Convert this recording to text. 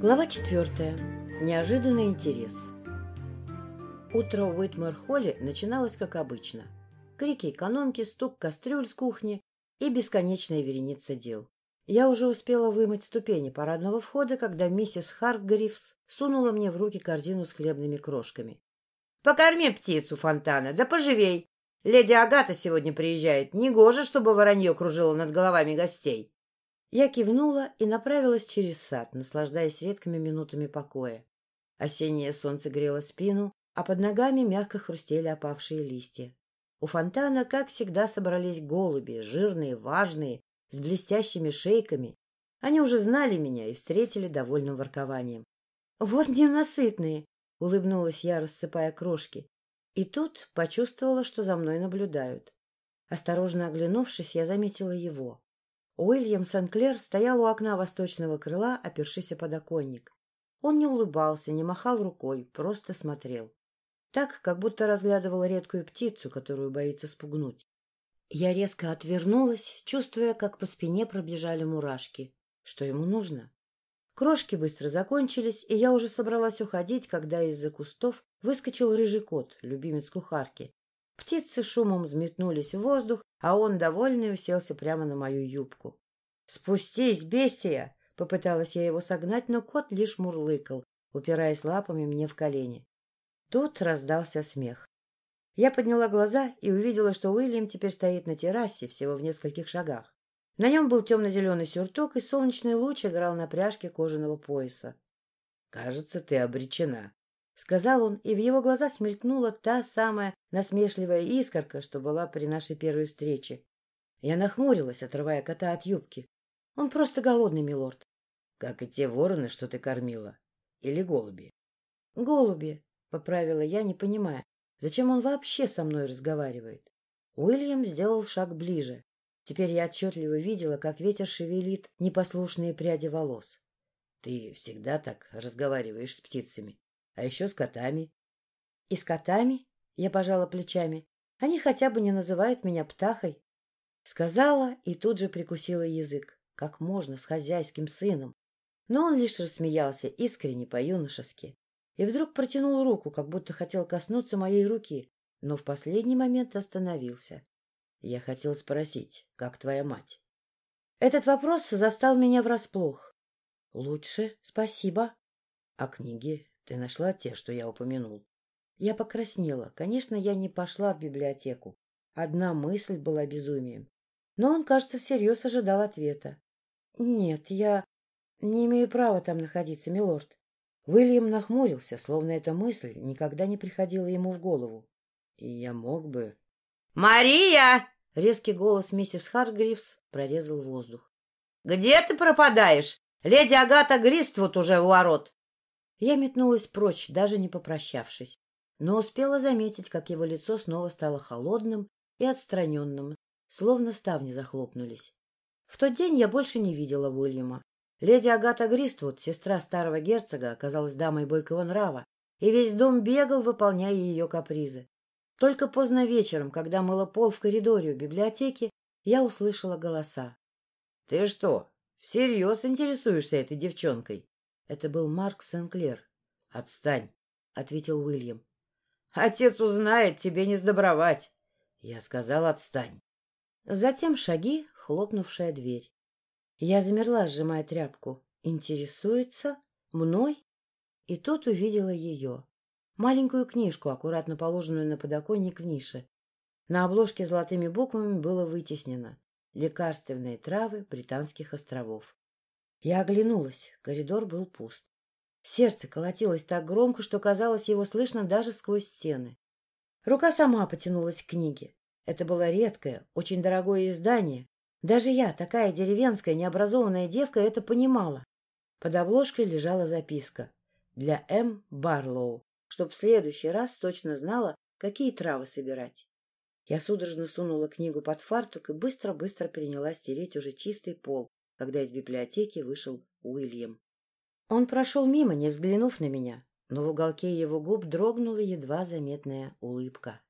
Глава четвертая. Неожиданный интерес. Утро в Уитмэр-холле начиналось как обычно. Крики экономки, стук кастрюль с кухни и бесконечная вереница дел. Я уже успела вымыть ступени парадного входа, когда миссис Харгрифс сунула мне в руки корзину с хлебными крошками. — Покорми птицу, Фонтана, да поживей! Леди Агата сегодня приезжает. Негоже, чтобы воронье кружило над головами гостей. Я кивнула и направилась через сад, наслаждаясь редкими минутами покоя. Осеннее солнце грело спину, а под ногами мягко хрустели опавшие листья. У фонтана, как всегда, собрались голуби, жирные, важные, с блестящими шейками. Они уже знали меня и встретили довольным воркованием. — Вот ненасытные! — улыбнулась я, рассыпая крошки. И тут почувствовала, что за мной наблюдают. Осторожно оглянувшись, я заметила его. Уильям Сенклер стоял у окна восточного крыла, опершись о подоконник. Он не улыбался, не махал рукой, просто смотрел. Так, как будто разглядывал редкую птицу, которую боится спугнуть. Я резко отвернулась, чувствуя, как по спине пробежали мурашки. Что ему нужно? Крошки быстро закончились, и я уже собралась уходить, когда из-за кустов выскочил рыжий кот, любимец кухарки. Птицы шумом взметнулись в воздух, а он, довольный, уселся прямо на мою юбку. «Спустись, бестия!» — попыталась я его согнать, но кот лишь мурлыкал, упираясь лапами мне в колени. Тут раздался смех. Я подняла глаза и увидела, что Уильям теперь стоит на террасе, всего в нескольких шагах. На нем был темно-зеленый сюртук, и солнечный луч играл на пряжке кожаного пояса. — Кажется, ты обречена, — сказал он, и в его глазах мелькнула та самая насмешливая искорка, что была при нашей первой встрече. Я нахмурилась, отрывая кота от юбки. Он просто голодный, милорд. — Как и те вороны, что ты кормила. Или голуби? — Голуби, — поправила я, не понимая, зачем он вообще со мной разговаривает. Уильям сделал шаг ближе. Теперь я отчетливо видела, как ветер шевелит непослушные пряди волос. — Ты всегда так разговариваешь с птицами, а еще с котами. — И с котами? — я пожала плечами. — Они хотя бы не называют меня птахой. Сказала и тут же прикусила язык. Как можно с хозяйским сыном? Но он лишь рассмеялся, искренне, по-юношески. И вдруг протянул руку, как будто хотел коснуться моей руки, но в последний момент остановился. Я хотел спросить, как твоя мать? Этот вопрос застал меня врасплох. — Лучше, спасибо. — А книги ты нашла те, что я упомянул? Я покраснела. Конечно, я не пошла в библиотеку. Одна мысль была безумием. Но он, кажется, всерьез ожидал ответа. — Нет, я не имею права там находиться, милорд. Уильям нахмурился, словно эта мысль никогда не приходила ему в голову. — И я мог бы... «Мария!» — резкий голос миссис Харгривс прорезал воздух. «Где ты пропадаешь? Леди Агата Гриствуд уже у ворот!» Я метнулась прочь, даже не попрощавшись, но успела заметить, как его лицо снова стало холодным и отстраненным, словно ставни захлопнулись. В тот день я больше не видела Уильяма. Леди Агата Гриствуд, сестра старого герцога, оказалась дамой бойкого нрава, и весь дом бегал, выполняя ее капризы. Только поздно вечером, когда мыла пол в коридоре у библиотеки, я услышала голоса. — Ты что, всерьез интересуешься этой девчонкой? Это был Марк Сенклер. — Отстань, — ответил Уильям. — Отец узнает, тебе не сдобровать. Я сказал, отстань. Затем шаги, хлопнувшая дверь. Я замерла, сжимая тряпку. Интересуется? Мной? И тут увидела ее маленькую книжку, аккуратно положенную на подоконник в нише. На обложке золотыми буквами было вытеснено «Лекарственные травы британских островов». Я оглянулась, коридор был пуст. Сердце колотилось так громко, что казалось, его слышно даже сквозь стены. Рука сама потянулась к книге. Это было редкое, очень дорогое издание. Даже я, такая деревенская, необразованная девка, это понимала. Под обложкой лежала записка «Для М. Барлоу, чтоб в следующий раз точно знала, какие травы собирать. Я судорожно сунула книгу под фартук и быстро-быстро принялась стереть уже чистый пол, когда из библиотеки вышел Уильям. Он прошел мимо, не взглянув на меня, но в уголке его губ дрогнула едва заметная улыбка.